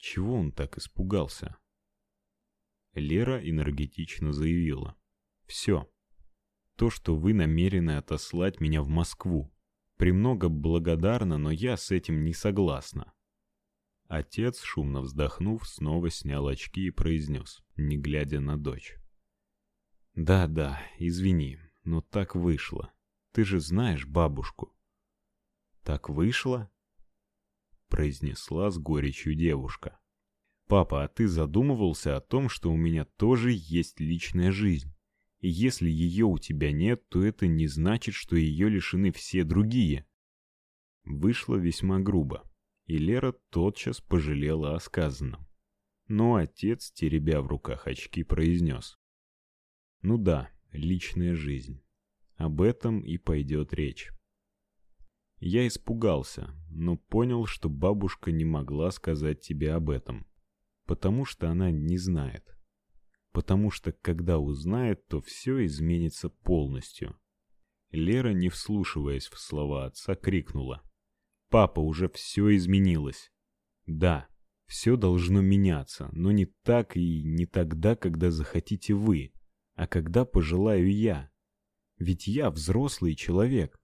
Чего он так испугался? Лера энергетично заявила. «Все. То, что вы намерены отослать меня в Москву. Премного благодарна, но я с этим не согласна». Отец, шумно вздохнув, снова снял очки и произнес, не глядя на дочь. «Да-да, извини, но так вышло. Ты же знаешь бабушку». «Так вышло?» Произнесла с горечью девушка. Папа, а ты задумывался о том, что у меня тоже есть личная жизнь? И если ее у тебя нет, то это не значит, что ее лишены все другие. Вышло весьма грубо, и Лера тотчас пожалела о сказанном. Но отец, теребя в руках очки, произнес. Ну да, личная жизнь. Об этом и пойдет речь. Я испугался, но понял, что бабушка не могла сказать тебе об этом, потому что она не знает. Потому что когда узнает, то все изменится полностью. Лера, не вслушиваясь в слова отца, крикнула: "Папа, уже все изменилось". Да, все должно меняться, но не так и не тогда, когда захотите вы, а когда пожелаю я. Ведь я взрослый человек.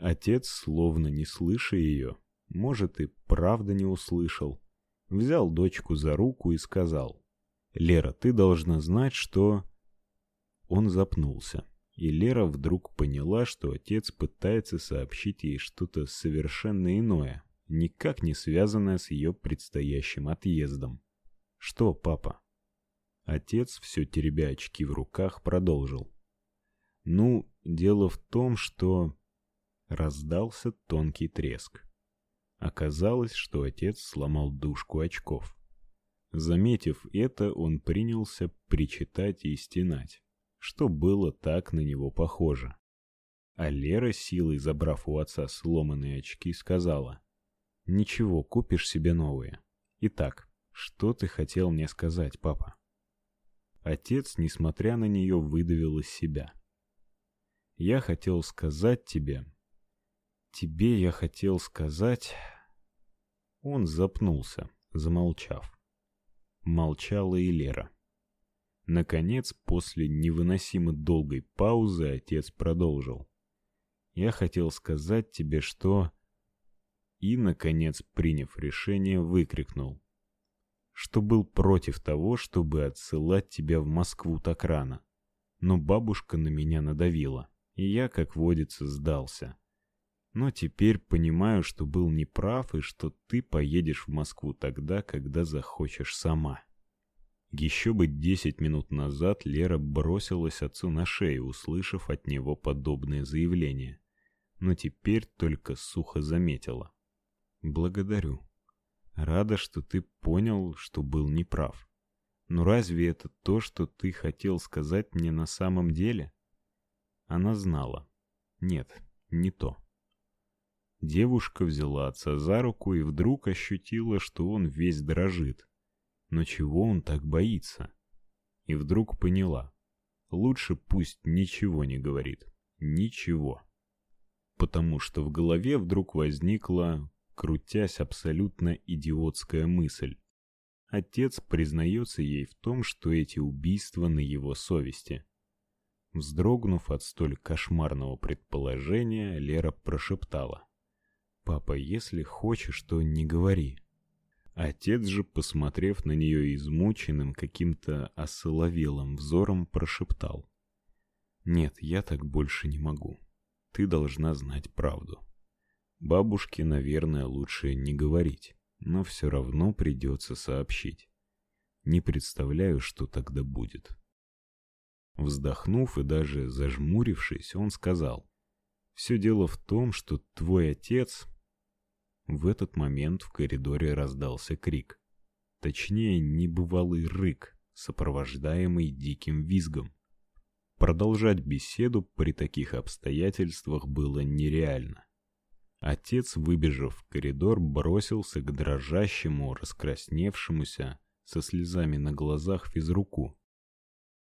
Отец, словно не слыша ее, может и правда не услышал, взял дочку за руку и сказал: "Лера, ты должна знать, что Он запнулся, и Лера вдруг поняла, что отец пытается сообщить ей что-то совершенно иное, никак не связанное с ее предстоящим отъездом. "Что, папа?" Отец, все теребя очки в руках, продолжил: "Ну, дело в том, что Раздался тонкий треск. Оказалось, что отец сломал дужку очков. Заметив это, он принялся причитать и стенать, что было так на него похоже. А Лера, силой забрав у отца сломанные очки, сказала: "Ничего, купишь себе новые. Итак, что ты хотел мне сказать, папа?" Отец, несмотря на нее, выдавил из себя: "Я хотел сказать тебе, Тебе я хотел сказать... Он запнулся, замолчав. Молчала и Лера. Наконец, после невыносимо долгой паузы, отец продолжил. Я хотел сказать тебе, что... И, наконец, приняв решение, выкрикнул. Что был против того, чтобы отсылать тебя в Москву так рано. Но бабушка на меня надавила, и я, как водится, сдался но теперь понимаю, что был неправ и что ты поедешь в Москву тогда, когда захочешь сама. Еще бы десять минут назад Лера бросилась отцу на шею, услышав от него подобное заявление, но теперь только сухо заметила: "Благодарю. Рада, что ты понял, что был неправ. Но разве это то, что ты хотел сказать мне на самом деле?" Она знала. Нет, не то. Девушка взяла отца за руку и вдруг ощутила, что он весь дрожит. Но чего он так боится? И вдруг поняла: лучше пусть ничего не говорит. Ничего. Потому что в голове вдруг возникла, крутясь абсолютно идиотская мысль. Отец признается ей в том, что эти убийства на его совести. Вздрогнув от столь кошмарного предположения, Лера прошептала: Папа, если хочешь, то не говори. Отец же, посмотрев на нее измученным, каким-то осоловелым взором, прошептал: "Нет, я так больше не могу. Ты должна знать правду. Бабушке, наверное, лучше не говорить, но все равно придется сообщить. Не представляю, что тогда будет". Вздохнув и даже зажмурившись, он сказал: «Все дело в том, что твой отец в этот момент в коридоре раздался крик. Точнее, небывалый рык, сопровождаемый диким визгом. Продолжать беседу при таких обстоятельствах было нереально. Отец, выбежав в коридор, бросился к дрожащему, раскрасневшемуся, со слезами на глазах физруку.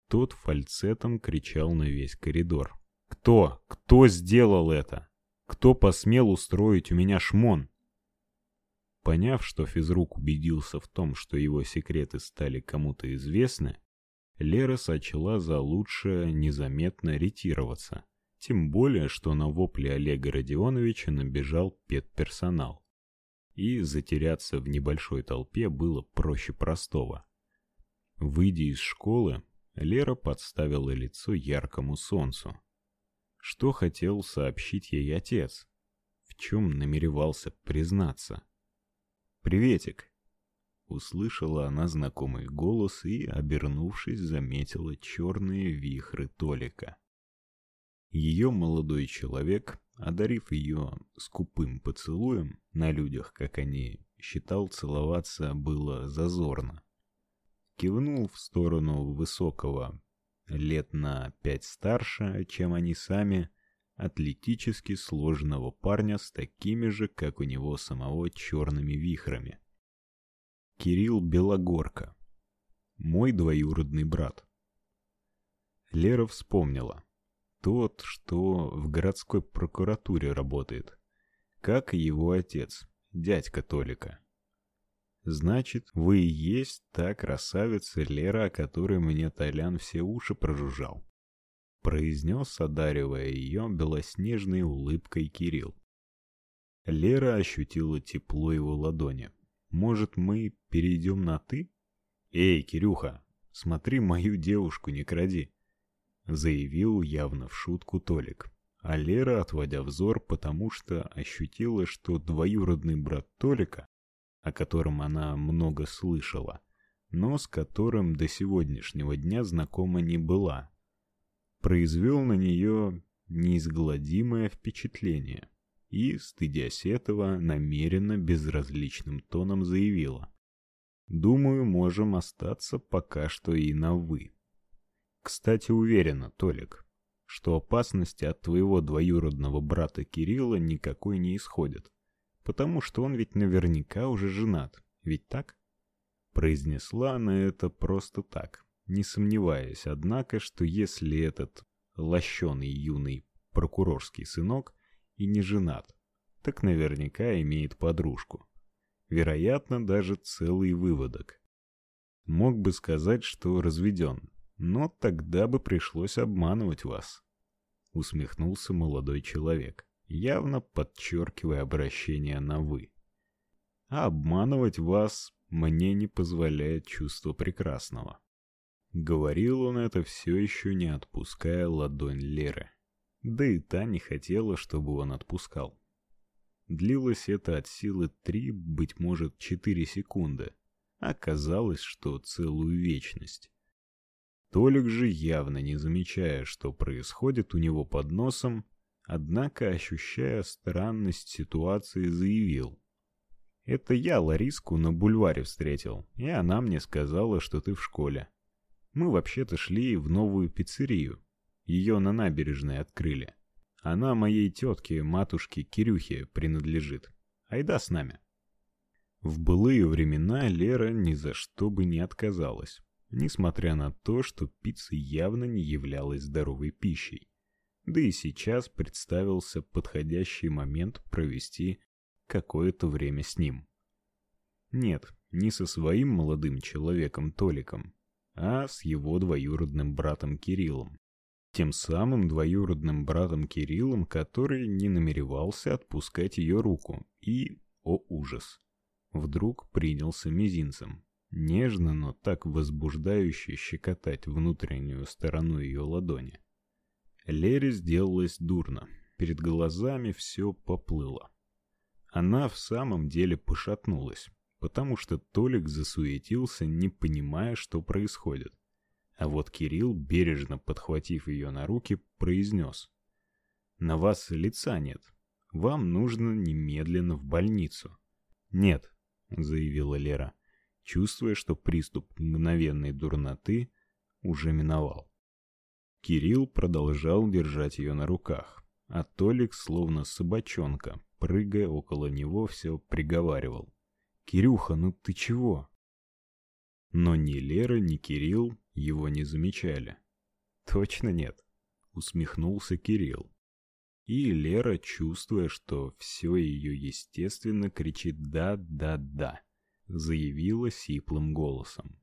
Тот фальцетом кричал на весь коридор. «Кто? Кто сделал это? Кто посмел устроить у меня шмон?» Поняв, что физрук убедился в том, что его секреты стали кому-то известны, Лера сочла за лучшее незаметно ретироваться. Тем более, что на вопли Олега Родионовича набежал педперсонал. И затеряться в небольшой толпе было проще простого. Выйдя из школы, Лера подставила лицо яркому солнцу. Что хотел сообщить ей отец? В чем намеревался признаться? «Приветик!» Услышала она знакомый голос и, обернувшись, заметила черные вихры Толика. Ее молодой человек, одарив ее скупым поцелуем, на людях, как они считал, целоваться было зазорно. Кивнул в сторону высокого, лет на пять старше, чем они сами, атлетически сложенного парня с такими же, как у него самого, черными вихрами. Кирилл Белогорка. Мой двоюродный брат. Лера вспомнила. Тот, что в городской прокуратуре работает. Как и его отец, дядька Толика. Значит, вы и есть та красавица Лера, о которой мне Толян все уши прожужжал. Произнес, одаривая ее белоснежной улыбкой Кирилл. Лера ощутила тепло его ладони. Может, мы перейдем на «ты»? Эй, Кирюха, смотри мою девушку, не кради. Заявил явно в шутку Толик. А Лера, отводя взор, потому что ощутила, что двоюродный брат Толика, о котором она много слышала, но с которым до сегодняшнего дня знакома не была, произвел на нее неизгладимое впечатление и, стыдясь этого, намеренно безразличным тоном заявила. «Думаю, можем остаться пока что и на «вы». Кстати, уверена, Толик, что опасности от твоего двоюродного брата Кирилла никакой не исходит, потому что он ведь наверняка уже женат, ведь так?» Произнесла она это просто так, не сомневаясь, однако, что если этот лощеный юный прокурорский сынок и не женат, так наверняка имеет подружку. Вероятно, даже целый выводок. Мог бы сказать, что разведен, но тогда бы пришлось обманывать вас. Усмехнулся молодой человек, явно подчеркивая обращение на «вы». А обманывать вас мне не позволяет чувство прекрасного. Говорил он это все еще не отпуская ладонь Леры да и та не хотела, чтобы он отпускал. Длилось это от силы три, быть может, четыре секунды. Оказалось, что целую вечность. Толик же, явно не замечая, что происходит у него под носом, однако, ощущая странность ситуации, заявил. «Это я Лариску на бульваре встретил, и она мне сказала, что ты в школе. Мы вообще-то шли в новую пиццерию, ее на набережной открыли. Она моей тетке, матушке Кирюхе, принадлежит. Айда с нами. В былые времена Лера ни за что бы не отказалась, несмотря на то, что пицца явно не являлась здоровой пищей. Да и сейчас представился подходящий момент провести какое-то время с ним. Нет, не со своим молодым человеком Толиком, а с его двоюродным братом Кириллом. Тем самым двоюродным братом Кириллом, который не намеревался отпускать ее руку. И, о ужас, вдруг принялся мизинцем, нежно, но так возбуждающе щекотать внутреннюю сторону ее ладони. Лере сделалось дурно, перед глазами все поплыло. Она в самом деле пошатнулась, потому что Толик засуетился, не понимая, что происходит. А вот Кирилл, бережно подхватив ее на руки, произнес. «На вас лица нет. Вам нужно немедленно в больницу». «Нет», — заявила Лера, чувствуя, что приступ мгновенной дурноты уже миновал. Кирилл продолжал держать ее на руках, а Толик, словно собачонка, прыгая около него, все приговаривал. «Кирюха, ну ты чего?» Но ни Лера, ни Кирилл его не замечали. Точно нет, усмехнулся Кирилл. И Лера, чувствуя, что все ее естественно, кричит «да, да, да», заявила сиплым голосом.